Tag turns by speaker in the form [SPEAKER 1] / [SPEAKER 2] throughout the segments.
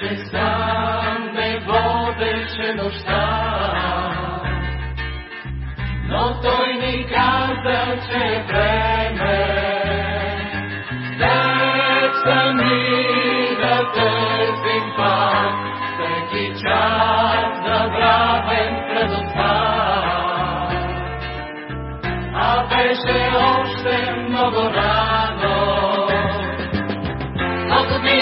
[SPEAKER 1] беше сам, не водеше нощта. Но той ни каза, че е време след сами да търсим пак всеки час забравен предоставен. А беше още много рано. Много ми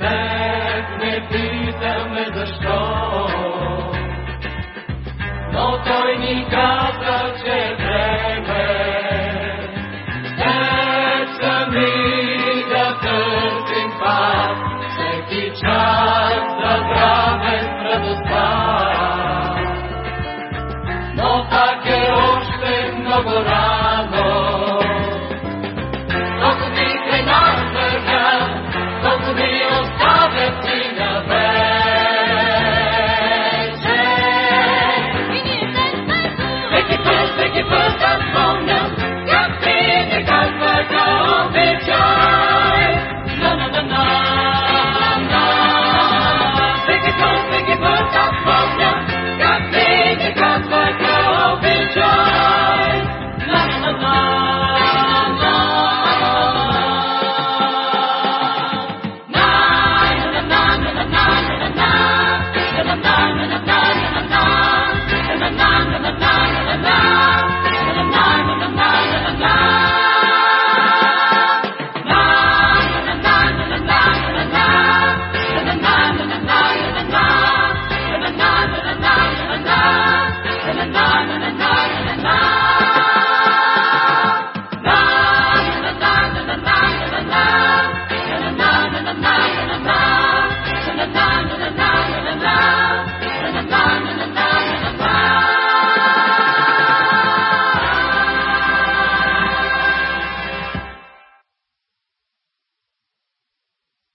[SPEAKER 1] теб не питаме защо. Но той ни каза,